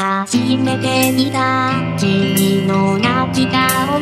初めて見た。君の泣き顔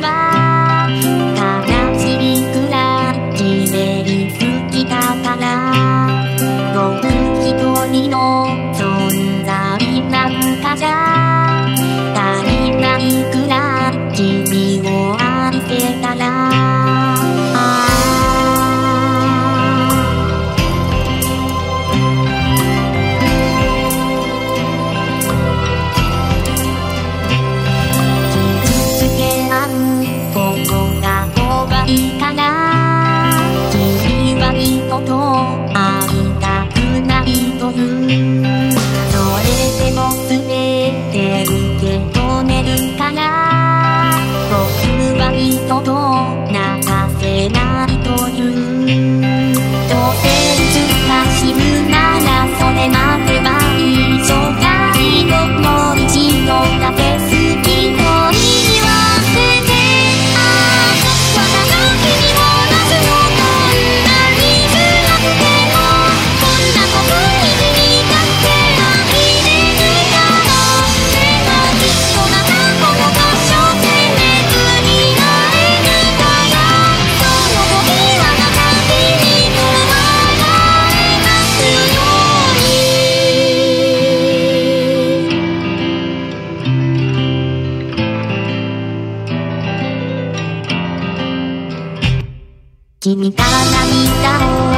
君から涙を